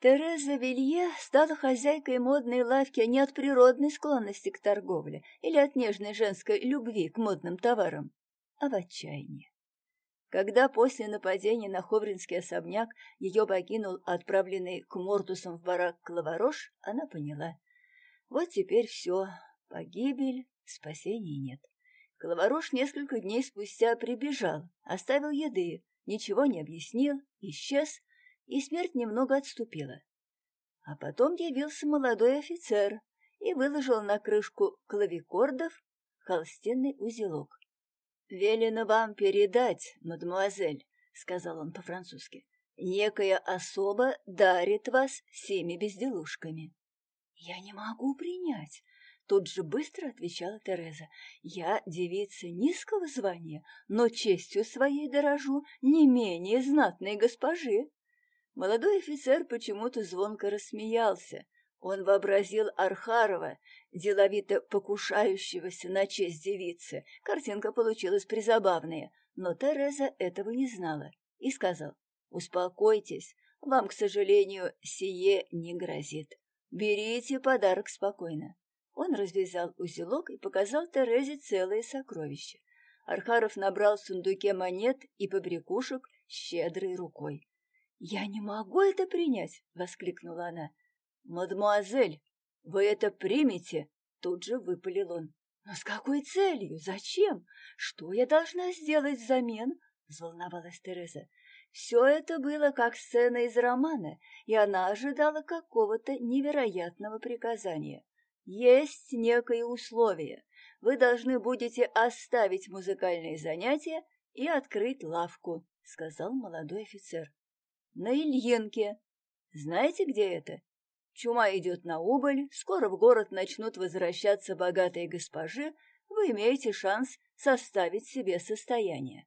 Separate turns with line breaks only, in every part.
Тереза Вилье стала хозяйкой модной лавки не от природной склонности к торговле или от нежной женской любви к модным товарам, а в отчаянии. Когда после нападения на Ховринский особняк ее покинул отправленный к Мортусам в барак Клаварош, она поняла. Вот теперь все, погибель, спасения нет. Клаварош несколько дней спустя прибежал, оставил еды, ничего не объяснил, исчез, и смерть немного отступила. А потом явился молодой офицер и выложил на крышку клавикордов холстинный узелок. «Велено вам передать, мадемуазель», — сказал он по-французски. «Некая особа дарит вас всеми безделушками». «Я не могу принять», — тут же быстро отвечала Тереза. «Я девица низкого звания, но честью своей дорожу не менее знатной госпожи». Молодой офицер почему-то звонко рассмеялся. Он вообразил Архарова, деловито покушающегося на честь девицы. Картинка получилась призабавная, но Тереза этого не знала и сказал, «Успокойтесь, вам, к сожалению, сие не грозит. Берите подарок спокойно». Он развязал узелок и показал Терезе целое сокровище. Архаров набрал в сундуке монет и побрякушек щедрой рукой. «Я не могу это принять!» — воскликнула она. «Мадемуазель, вы это примете?» — тут же выпалил он. «Но с какой целью? Зачем? Что я должна сделать взамен?» — взволновалась Тереза. Все это было как сцена из романа, и она ожидала какого-то невероятного приказания. Есть некое условие. Вы должны будете оставить музыкальные занятия и открыть лавку, — сказал молодой офицер на Ильинке. Знаете, где это? Чума идет на убыль, скоро в город начнут возвращаться богатые госпожи, вы имеете шанс составить себе состояние.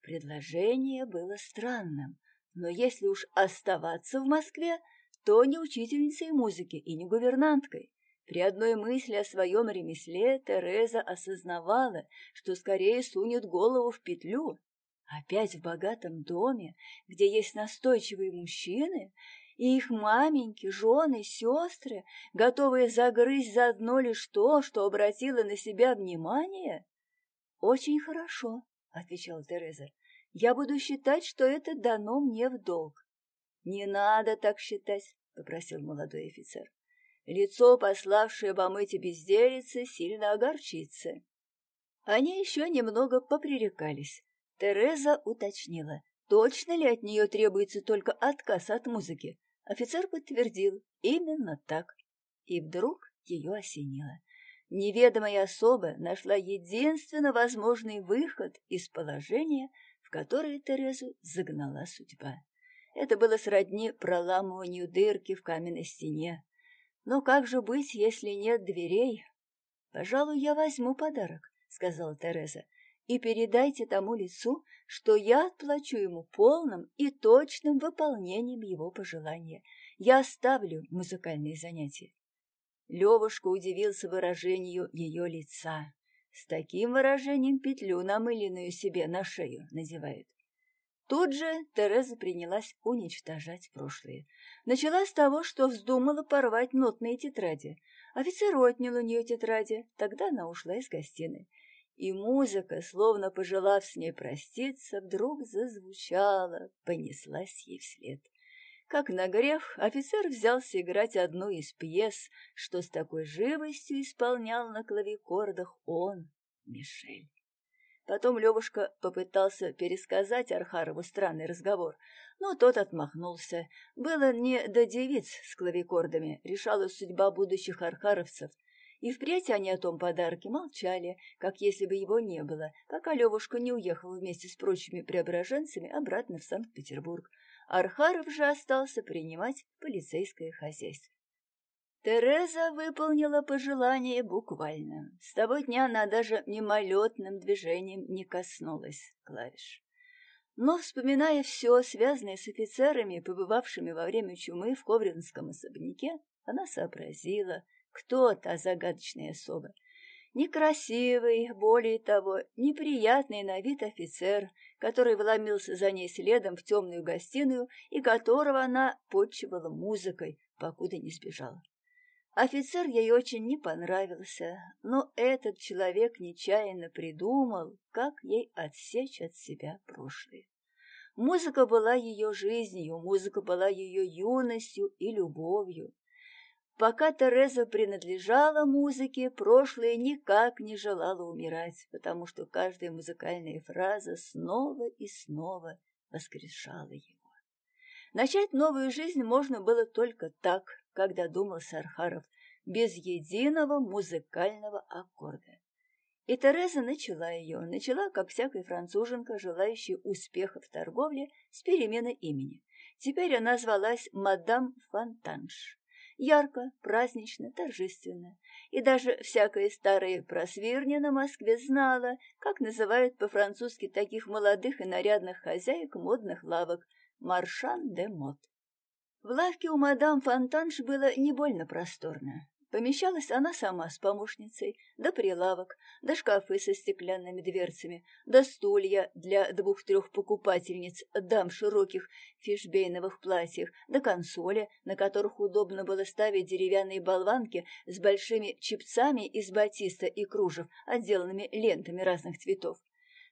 Предложение было странным, но если уж оставаться в Москве, то не учительницей музыки и не гувернанткой. При одной мысли о своем ремесле Тереза осознавала, что скорее сунет голову в петлю, Опять в богатом доме, где есть настойчивые мужчины, и их маменьки, жены, сестры, готовые загрызть за одно лишь то, что обратило на себя внимание? «Очень хорошо», — отвечала Тереза. «Я буду считать, что это дано мне в долг». «Не надо так считать», — попросил молодой офицер. Лицо, пославшее помыть безделицы, сильно огорчится. Они еще немного попререкались. Тереза уточнила, точно ли от нее требуется только отказ от музыки. Офицер подтвердил, именно так. И вдруг ее осенило. Неведомая особа нашла единственно возможный выход из положения, в которое Терезу загнала судьба. Это было сродни проламыванию дырки в каменной стене. Но как же быть, если нет дверей? «Пожалуй, я возьму подарок», — сказала Тереза и передайте тому лицу, что я отплачу ему полным и точным выполнением его пожелания. Я оставлю музыкальные занятия. Левушка удивился выражению ее лица. С таким выражением петлю, намыленную себе на шею, надевают. Тут же Тереза принялась уничтожать прошлое. Начала с того, что вздумала порвать нотные тетради. Офицер отнял у нее тетради, тогда она ушла из гостиной и музыка, словно пожелав с ней проститься, вдруг зазвучала, понеслась ей вслед. Как на грех, офицер взялся играть одну из пьес, что с такой живостью исполнял на клавикордах он, Мишель. Потом Левушка попытался пересказать Архарову странный разговор, но тот отмахнулся. Было не до девиц с клавикордами, решалась судьба будущих архаровцев, и впредь они о том подарке молчали, как если бы его не было, пока Левушка не уехал вместе с прочими преображенцами обратно в Санкт-Петербург. Архаров же остался принимать полицейское хозяйство. Тереза выполнила пожелание буквально. С того дня она даже мимолетным движением не коснулась клавиш. Но, вспоминая все, связанное с офицерами, побывавшими во время чумы в Ковринском особняке, она сообразила, кто та загадочная особа? Некрасивый, более того, неприятный на вид офицер, который вломился за ней следом в темную гостиную и которого она подчивала музыкой, покуда не сбежала. Офицер ей очень не понравился, но этот человек нечаянно придумал, как ей отсечь от себя прошлое. Музыка была ее жизнью, музыка была ее юностью и любовью. Пока Тереза принадлежала музыке, прошлое никак не желало умирать, потому что каждая музыкальная фраза снова и снова воскрешала его. Начать новую жизнь можно было только так, когда думал Сархаров, без единого музыкального аккорда. И Тереза начала ее, начала, как всякая француженка, желающая успеха в торговле, с перемены имени. Теперь она звалась мадам Фонтанш ярко, празднично, торжественно. И даже всякая старая просвирня на Москве знала, как называют по-французски таких молодых и нарядных хозяек модных лавок «маршан де мод». В лавке у мадам Фонтанш было не больно просторно. Помещалась она сама с помощницей, да прилавок, да шкафы со стеклянными дверцами, да стулья для двух-трех покупательниц, дам широких фишбейновых платьях, да консоли, на которых удобно было ставить деревянные болванки с большими чепцами из батиста и кружев, отделанными лентами разных цветов.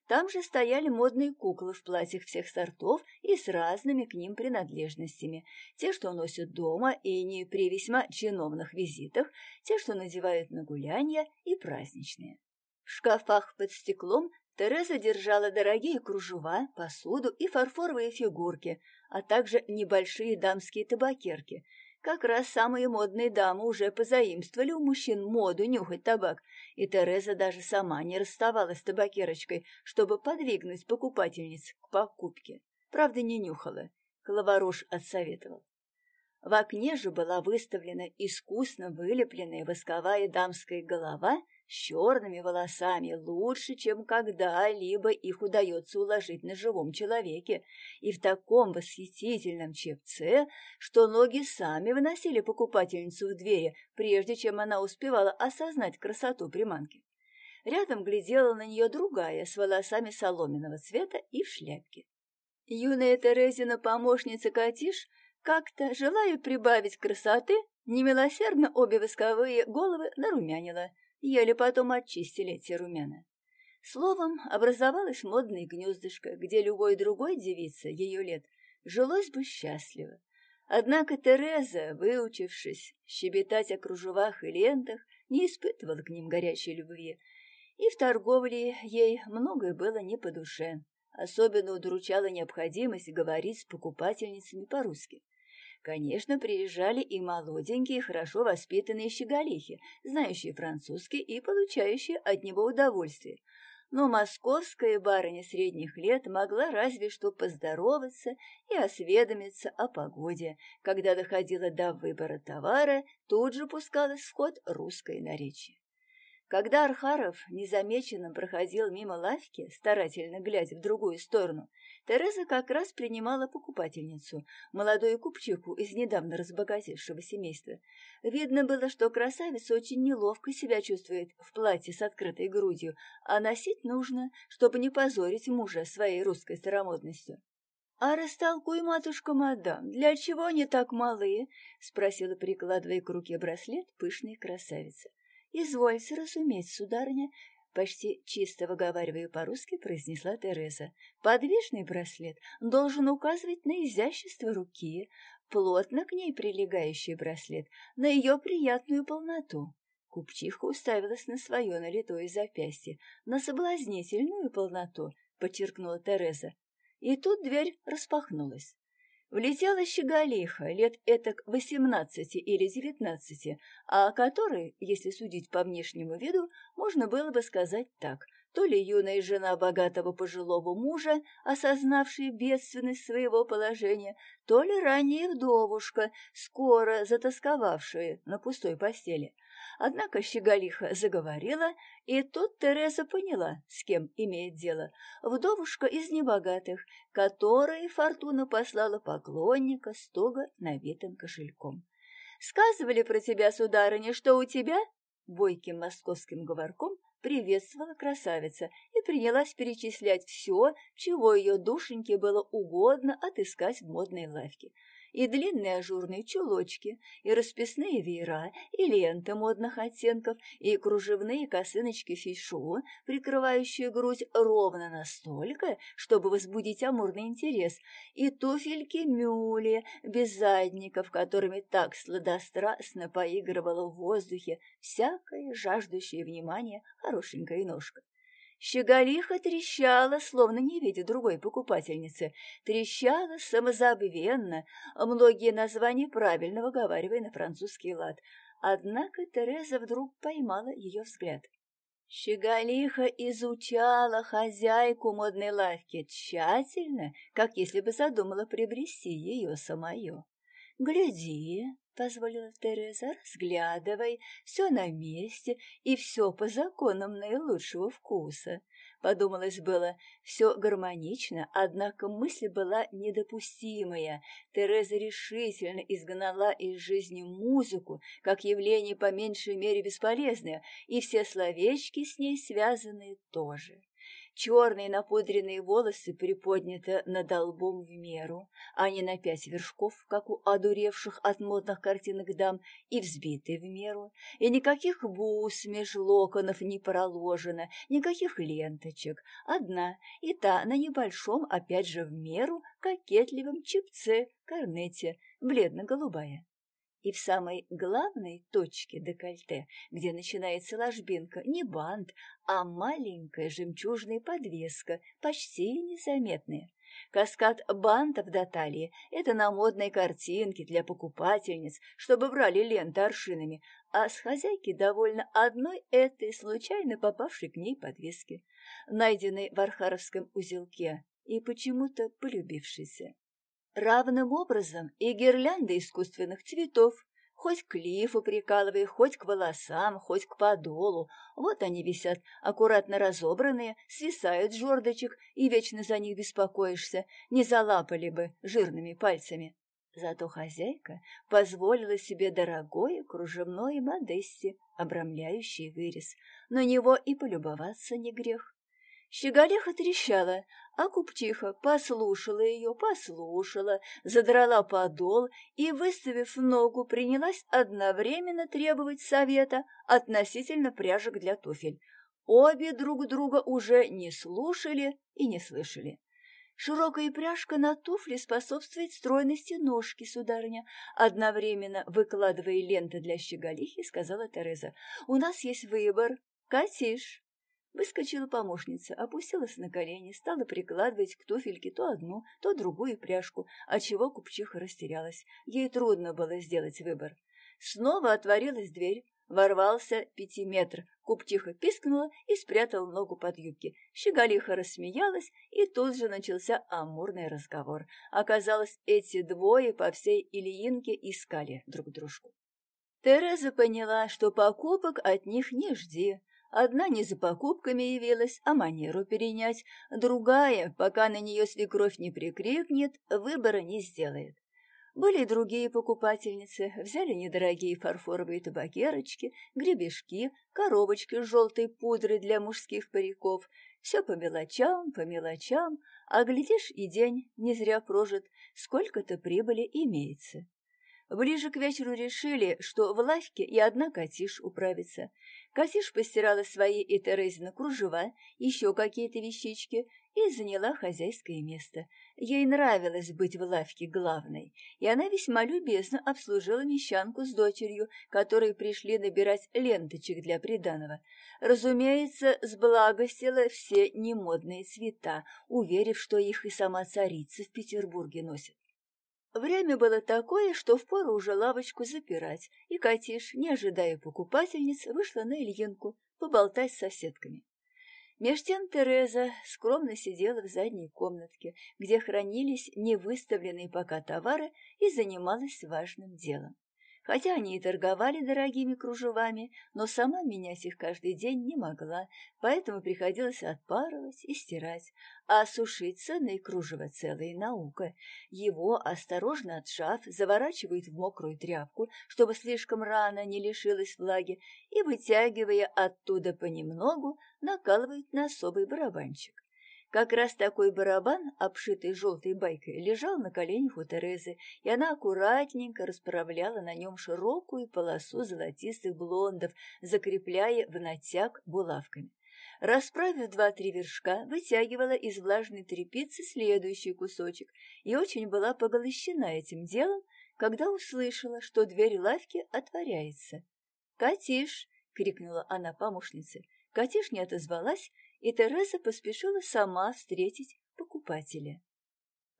Там же стояли модные куклы в платьях всех сортов и с разными к ним принадлежностями. Те, что носят дома и не при весьма чиновных визитах, те, что надевают на гулянья и праздничные. В шкафах под стеклом Тереза держала дорогие кружева, посуду и фарфоровые фигурки, а также небольшие дамские табакерки – как раз самые модные дамы уже позаимствовали у мужчин моду нюхать табак, и Тереза даже сама не расставалась с табакерочкой, чтобы подвигнуть покупательниц к покупке. Правда, не нюхала. Клаваруш отсоветовал. В окне же была выставлена искусно вылепленная восковая дамская голова с черными волосами лучше, чем когда-либо их удается уложить на живом человеке, и в таком восхитительном чепце, что ноги сами выносили покупательницу в двери, прежде чем она успевала осознать красоту приманки. Рядом глядела на нее другая, с волосами соломенного цвета и в шляпке. Юная Терезина помощница Катиш как-то, желая прибавить красоты, немилосердно обе восковые головы нарумянила — Еле потом очистили эти румяна. Словом, образовалось модное гнездышко, где любой другой девице ее лет жилось бы счастливо. Однако Тереза, выучившись щебетать о кружевах и лентах, не испытывала к ним горячей любви, и в торговле ей многое было не по душе. Особенно удручала необходимость говорить с покупательницами по-русски. Конечно, приезжали и молоденькие, хорошо воспитанные щеголихи, знающие французский и получающие от него удовольствие. Но московская барыня средних лет могла разве что поздороваться и осведомиться о погоде. Когда доходило до выбора товара, тут же пускалось в ход русское наречие. Когда Архаров незамеченным проходил мимо лавки, старательно глядя в другую сторону, Тереза как раз принимала покупательницу, молодую купчиху из недавно разбогатевшего семейства. Видно было, что красавица очень неловко себя чувствует в платье с открытой грудью, а носить нужно, чтобы не позорить мужа своей русской старомодностью. «А растолкуй, матушка мадам, для чего они так малые?» — спросила, прикладывая к руке браслет, пышная красавица. «Извольте разуметь, сударыня», — почти чисто выговаривая по-русски, произнесла Тереза. «Подвижный браслет должен указывать на изящество руки, плотно к ней прилегающий браслет, на ее приятную полноту». Купчиха уставилась на свое налитое запястье, на соблазнительную полноту, подчеркнула Тереза. И тут дверь распахнулась. Влетела щеголиха лет этак восемнадцати или девятнадцати, а которой, если судить по внешнему виду, можно было бы сказать так, то ли юная жена богатого пожилого мужа, осознавшая бедственность своего положения, то ли ранняя вдовушка, скоро затасковавшая на пустой постели. Однако щеголиха заговорила, и тут Тереза поняла, с кем имеет дело. Вдовушка из небогатых, которой фортуна послала поклонника с туго набитым кошельком. «Сказывали про тебя, сударыня, что у тебя?» Бойким московским говорком приветствовала красавица и принялась перечислять все, чего ее душеньке было угодно отыскать в модной лавке и длинные ажурные чулочки, и расписные веера, и ленты модных оттенков, и кружевные косыночки фишу, прикрывающие грудь ровно настолько, чтобы возбудить амурный интерес, и туфельки мюли без задников, которыми так сладострастно поигрывала в воздухе всякая жаждущая внимания хорошенькая ножка. Щеголиха трещала, словно не видя другой покупательницы, трещала самозабвенно, многие названия правильно выговаривая на французский лад. Однако Тереза вдруг поймала ее взгляд. Щеголиха изучала хозяйку модной лавки тщательно, как если бы задумала приобрести ее самое. «Гляди», — позволила Тереза, — «разглядывай, все на месте и все по законам наилучшего вкуса». Подумалось было, все гармонично, однако мысль была недопустимая. Тереза решительно изгнала из жизни музыку, как явление по меньшей мере бесполезное, и все словечки с ней связанные тоже. Черные напудренные волосы приподняты над лбом в меру, а не на пять вершков, как у одуревших от модных картинок дам, и взбиты в меру, и никаких бус меж локонов не проложено, никаких ленточек, одна, и та на небольшом, опять же в меру, кокетливом чипце, корнете, бледно-голубая. И в самой главной точке декольте, где начинается ложбинка, не бант, а маленькая жемчужная подвеска, почти незаметная. Каскад бантов до талии — это на модной картинке для покупательниц, чтобы брали ленты аршинами, а с хозяйки довольно одной этой случайно попавшей к ней подвески, найденной в архаровском узелке и почему-то полюбившейся. Равным образом и гирлянды искусственных цветов, хоть к лифу прикалывая, хоть к волосам, хоть к подолу. Вот они висят, аккуратно разобранные, свисают с жердочек, и вечно за них беспокоишься, не залапали бы жирными пальцами. Зато хозяйка позволила себе дорогое кружевное модесси, обрамляющее вырез. На него и полюбоваться не грех. Щеголеха трещала, а купчиха послушала ее, послушала, задрала подол и, выставив ногу, принялась одновременно требовать совета относительно пряжек для туфель. Обе друг друга уже не слушали и не слышали. Широкая пряжка на туфле способствует стройности ножки, сударыня. Одновременно выкладывая ленты для щеголихи, сказала Тереза. У нас есть выбор. Катишь. Выскочила помощница, опустилась на колени, стала прикладывать к туфельке то одну, то другую пряжку, отчего купчиха растерялась. Ей трудно было сделать выбор. Снова отворилась дверь. Ворвался пятиметр. Купчиха пискнула и спрятала ногу под юбки. Щеголиха рассмеялась, и тут же начался амурный разговор. Оказалось, эти двое по всей Ильинке искали друг дружку. Тереза поняла, что покупок от них не жди. Одна не за покупками явилась, а манеру перенять, другая, пока на нее свекровь не прикрикнет, выбора не сделает. Были другие покупательницы, взяли недорогие фарфоровые табакерочки, гребешки, коробочки с желтой пудрой для мужских париков. Все по мелочам, по мелочам, а глядишь, и день не зря прожит, сколько-то прибыли имеется. Ближе к вечеру решили, что в лавке и одна Катиш управится. Катиш постирала свои и Терезины кружева, еще какие-то вещички, и заняла хозяйское место. Ей нравилось быть в лавке главной, и она весьма любезно обслужила мещанку с дочерью, которые пришли набирать ленточек для приданого. Разумеется, сблагостила все немодные цвета, уверив, что их и сама царица в Петербурге носит. Время было такое, что впору уже лавочку запирать, и Катиш, не ожидая покупательниц, вышла на Ильинку поболтать с соседками. Меж тем Тереза скромно сидела в задней комнатке, где хранились невыставленные пока товары, и занималась важным делом. Хотя они и торговали дорогими кружевами, но сама менять их каждый день не могла, поэтому приходилось отпарывать и стирать. А сушить ценные кружево — целая наука. Его, осторожно отшав, заворачивают в мокрую тряпку, чтобы слишком рано не лишилась влаги, и, вытягивая оттуда понемногу, накалывают на особый барабанчик. Как раз такой барабан, обшитый желтой байкой, лежал на коленях у Терезы, и она аккуратненько расправляла на нем широкую полосу золотистых блондов, закрепляя в натяг булавками. Расправив два-три вершка, вытягивала из влажной тряпицы следующий кусочек и очень была поглощена этим делом, когда услышала, что дверь лавки отворяется. «Катиш!» — крикнула она помощнице. Катиш не отозвалась, и Тереза поспешила сама встретить покупателя.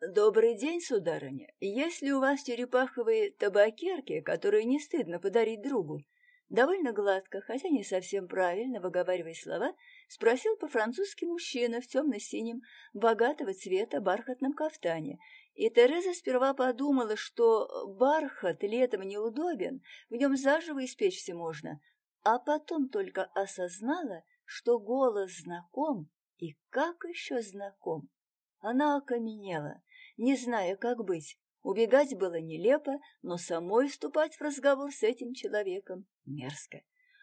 «Добрый день, сударыня. Есть ли у вас черепаховые табакерки, которые не стыдно подарить другу?» Довольно гладко, хотя не совсем правильно, выговаривая слова, спросил по-французски мужчина в темно-синем, богатого цвета бархатном кафтане. И Тереза сперва подумала, что бархат летом неудобен, в нем заживо испечься можно, а потом только осознала, что голос знаком, и как еще знаком. Она окаменела, не зная, как быть. Убегать было нелепо, но самой вступать в разговор с этим человеком мерзко.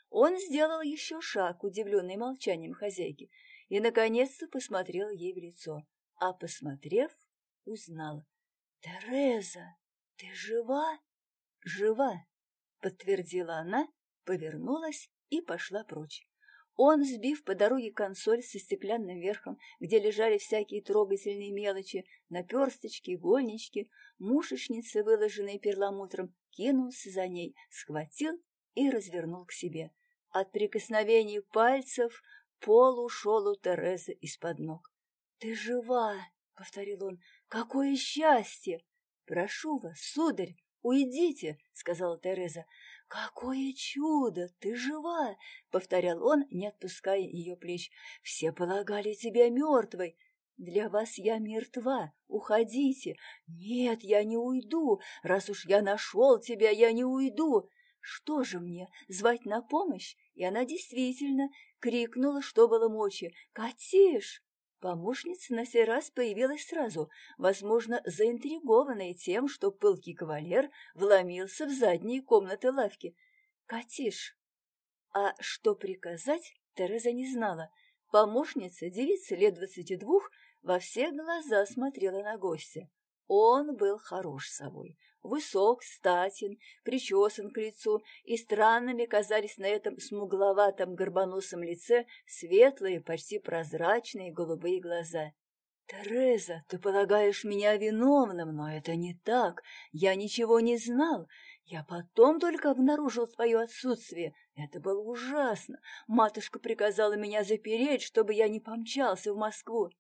Он сделал еще шаг, удивленный молчанием хозяйки, и, наконец-то, посмотрел ей в лицо. А, посмотрев, узнал. «Тереза, ты жива?» «Жива», — подтвердила она, повернулась и пошла прочь. Он, сбив по дороге консоль со стеклянным верхом, где лежали всякие трогательные мелочи, наперсточки, игольнички, мушечницы, выложенные перламутром, кинулся за ней, схватил и развернул к себе. От прикосновений пальцев пол ушел у Терезы из-под ног. «Ты жива!» — повторил он. «Какое счастье! Прошу вас, сударь, уйдите!» — сказала Тереза. «Какое чудо! Ты жива!» — повторял он, не отпуская ее плеч. «Все полагали тебя мертвой. Для вас я мертва. Уходите. Нет, я не уйду. Раз уж я нашел тебя, я не уйду. Что же мне, звать на помощь? И она действительно крикнула, что было мочи. «Катиш!» Помощница на сей раз появилась сразу, возможно, заинтригованная тем, что пылкий кавалер вломился в задние комнаты лавки. «Катиш!» А что приказать, Тереза не знала. Помощница, девица лет двадцати двух, во все глаза смотрела на гостя. Он был хорош собой, высок, статен, причесан к лицу, и странными казались на этом смугловатом горбоносом лице светлые, почти прозрачные голубые глаза. «Тереза, ты полагаешь меня виновным, но это не так. Я ничего не знал. Я потом только обнаружил твое отсутствие. Это было ужасно. Матушка приказала меня запереть, чтобы я не помчался в Москву.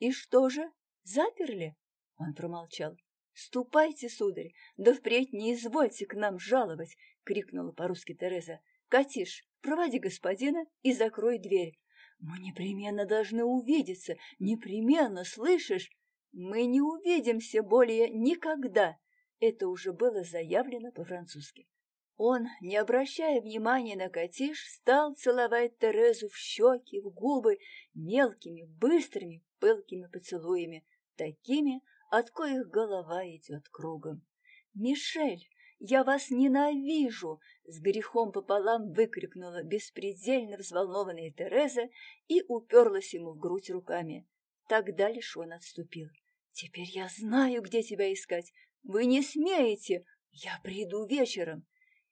И что же, заперли?» Он промолчал. «Ступайте, сударь, да впредь не извольте к нам жаловать!» — крикнула по-русски Тереза. «Катиш, проводи господина и закрой дверь. Мы непременно должны увидеться, непременно, слышишь? Мы не увидимся более никогда!» Это уже было заявлено по-французски. Он, не обращая внимания на Катиш, стал целовать Терезу в щеки, в губы, мелкими, быстрыми, пылкими поцелуями, такими, от коих голова идет кругом. «Мишель, я вас ненавижу!» — с грехом пополам выкрикнула беспредельно взволнованная Тереза и уперлась ему в грудь руками. Тогда лишь он отступил. «Теперь я знаю, где тебя искать. Вы не смеете! Я приду вечером!»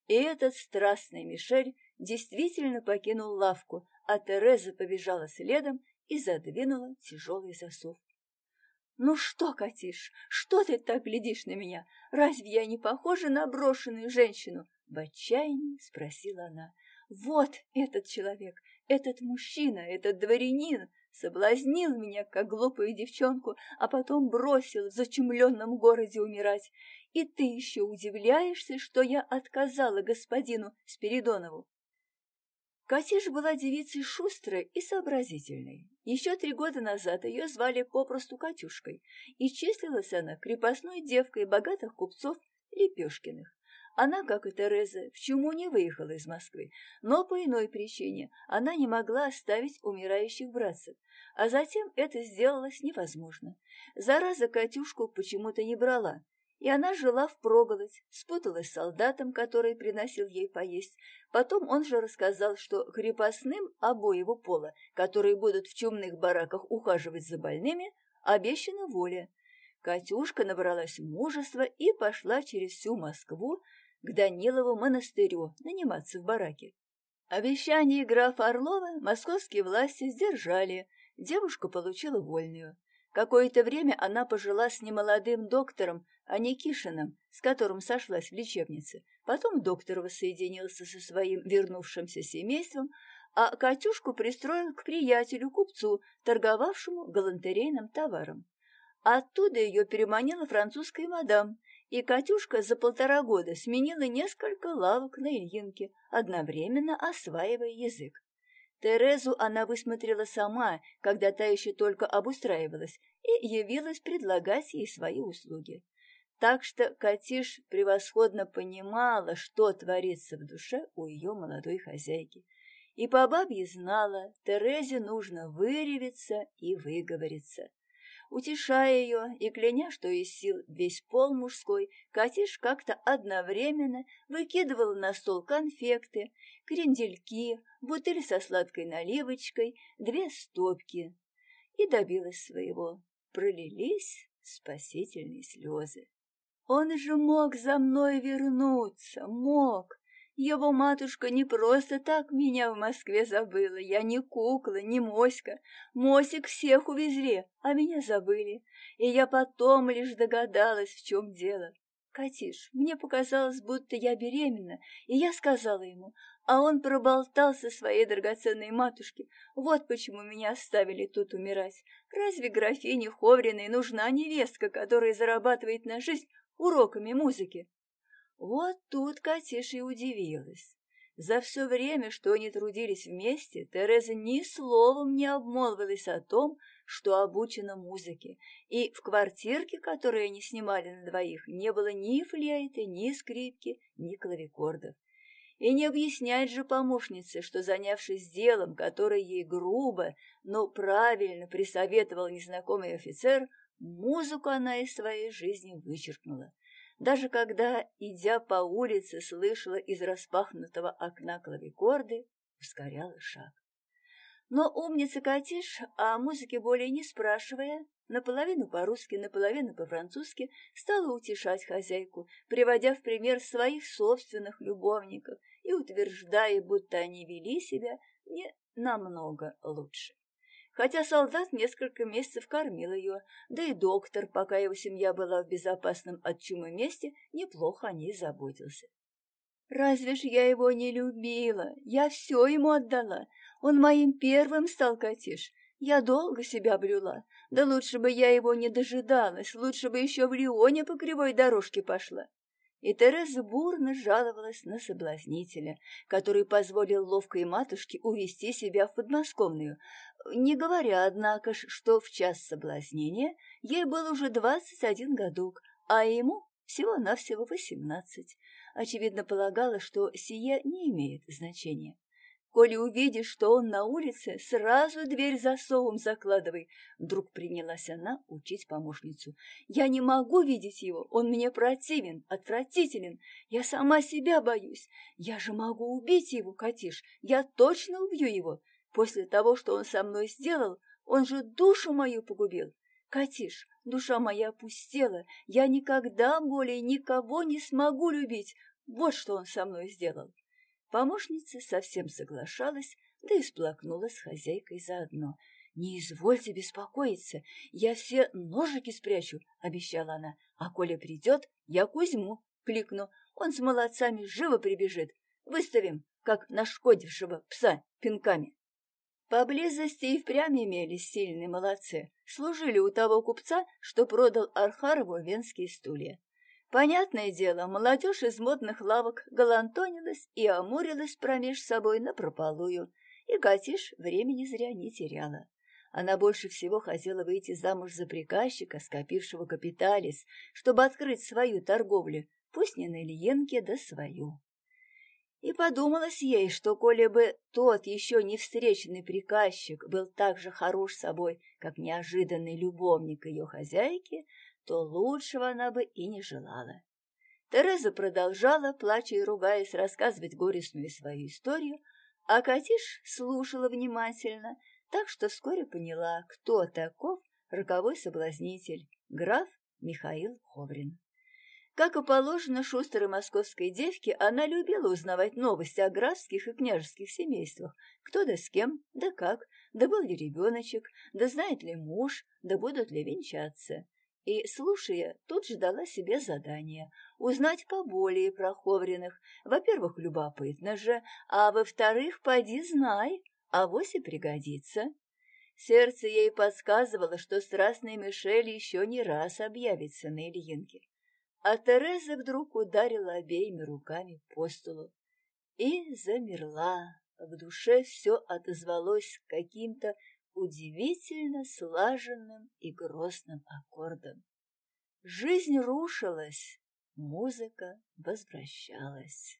И этот страстный Мишель действительно покинул лавку, а Тереза побежала следом и задвинула тяжелый засов. «Ну что, Катиш, что ты так глядишь на меня? Разве я не похожа на брошенную женщину?» В отчаянии спросила она. «Вот этот человек, этот мужчина, этот дворянин соблазнил меня, как глупую девчонку, а потом бросил в зачумленном городе умирать. И ты еще удивляешься, что я отказала господину Спиридонову?» Катиш была девицей шустрой и сообразительной. Еще три года назад ее звали попросту Катюшкой, и числилась она крепостной девкой богатых купцов Лепешкиных. Она, как и Тереза, в чуму не выехала из Москвы, но по иной причине она не могла оставить умирающих братцев, а затем это сделалось невозможно. Зараза Катюшку почему-то не брала, и она жила впроголодь, спуталась с солдатом, который приносил ей поесть. Потом он же рассказал, что крепостным обоего пола, которые будут в чумных бараках ухаживать за больными, обещана воля. Катюшка набралась мужества и пошла через всю Москву к Данилову монастырю наниматься в бараке. Обещание графа Орлова московские власти сдержали, девушка получила вольную. Какое-то время она пожила с немолодым доктором, а не Кишиным, с которым сошлась в лечебнице. Потом доктор воссоединился со своим вернувшимся семейством, а Катюшку пристроил к приятелю-купцу, торговавшему галантерейным товаром. Оттуда ее переманила французская мадам, и Катюшка за полтора года сменила несколько лавок на Ильинке, одновременно осваивая язык. Терезу она высмотрела сама, когда та еще только обустраивалась, и явилась предлагать ей свои услуги. Так что Катиш превосходно понимала, что творится в душе у ее молодой хозяйки. И по бабье знала, Терезе нужно выревиться и выговориться. Утешая ее и кляня, что из сил весь пол мужской, Катиш как-то одновременно выкидывал на стол конфекты, крендельки, бутыль со сладкой наливочкой, две стопки. И добилась своего. Пролились спасительные слезы. Он же мог за мной вернуться, мог. Его матушка не просто так меня в Москве забыла. Я не кукла, не моська. Мосик всех увезли, а меня забыли. И я потом лишь догадалась, в чем дело. Катиш, мне показалось, будто я беременна, и я сказала ему, а он проболтался своей драгоценной матушке. Вот почему меня оставили тут умирать. Разве графине Ховриной нужна невестка, которая зарабатывает на жизнь уроками музыки. Вот тут Катиша и удивилась. За все время, что они трудились вместе, Тереза ни словом не обмолвилась о том, что обучена музыке, и в квартирке, которую они снимали на двоих, не было ни флейты, ни скрипки, ни клавикордов. И не объяснять же помощнице, что, занявшись делом, которое ей грубо, но правильно присоветовал незнакомый офицер, Музыку она из своей жизни вычеркнула. Даже когда, идя по улице, слышала из распахнутого окна клавикорды, ускоряла шаг. Но умница Катиш, о музыке более не спрашивая, наполовину по-русски, наполовину по-французски, стала утешать хозяйку, приводя в пример своих собственных любовников и утверждая, будто они вели себя не намного лучше хотя солдат несколько месяцев кормил ее, да и доктор, пока его семья была в безопасном от чумы месте, неплохо о ней заботился. Разве ж я его не любила? Я все ему отдала. Он моим первым стал Катиш. Я долго себя блюла. Да лучше бы я его не дожидалась, лучше бы еще в Лионе по кривой дорожке пошла. И Тереза бурно жаловалась на соблазнителя, который позволил ловкой матушке увести себя в подмосковную, не говоря, однако ж, что в час соблазнения ей был уже двадцать один годок, а ему всего-навсего восемнадцать. Очевидно, полагала, что сие не имеет значения. Коли увидишь, что он на улице, сразу дверь засовом закладывай. Вдруг принялась она учить помощницу. Я не могу видеть его, он мне противен, отвратителен. Я сама себя боюсь. Я же могу убить его, Катиш, я точно убью его. После того, что он со мной сделал, он же душу мою погубил. Катиш, душа моя опустела, я никогда более никого не смогу любить. Вот что он со мной сделал. Помощница совсем соглашалась, да и сплакнула с хозяйкой заодно. «Не извольте беспокоиться, я все ножики спрячу», — обещала она. «А коли придет, я Кузьму кликну, он с молодцами живо прибежит. Выставим, как нашкодившего пса пинками». Поблизости и впрямь имелись сильные молодцы, служили у того купца, что продал Архарову венские стулья. Понятное дело, молодежь из модных лавок галантонилась и амурилась промеж собой напропалую, и Катиш времени зря не теряла. Она больше всего хотела выйти замуж за приказчика, скопившего капиталис, чтобы открыть свою торговлю, пусть не на Ильинке, да свою. И подумалось ей, что коли бы тот еще не встреченный приказчик был так же хорош собой, как неожиданный любовник ее хозяйки, то лучшего она бы и не желала. Тереза продолжала, плача и ругаясь, рассказывать горестную свою историю, а Катиш слушала внимательно, так что вскоре поняла, кто таков роковой соблазнитель, граф Михаил Ховрин. Как и положено шустрой московской девке, она любила узнавать новости о графских и княжеских семействах, кто да с кем, да как, да был ли ребеночек, да знает ли муж, да будут ли венчаться. И, слушая, тут ждала себе задание — узнать поболее про Ховриных. Во-первых, любопытно же, а во-вторых, поди знай, а вось и пригодится. Сердце ей подсказывало, что страстный Мишель еще не раз объявится на Ильинке. А Тереза вдруг ударила обеими руками по столу и замерла. В душе все отозвалось каким-то удивительно слаженным и грозным аккордом. Жизнь рушилась, музыка возвращалась.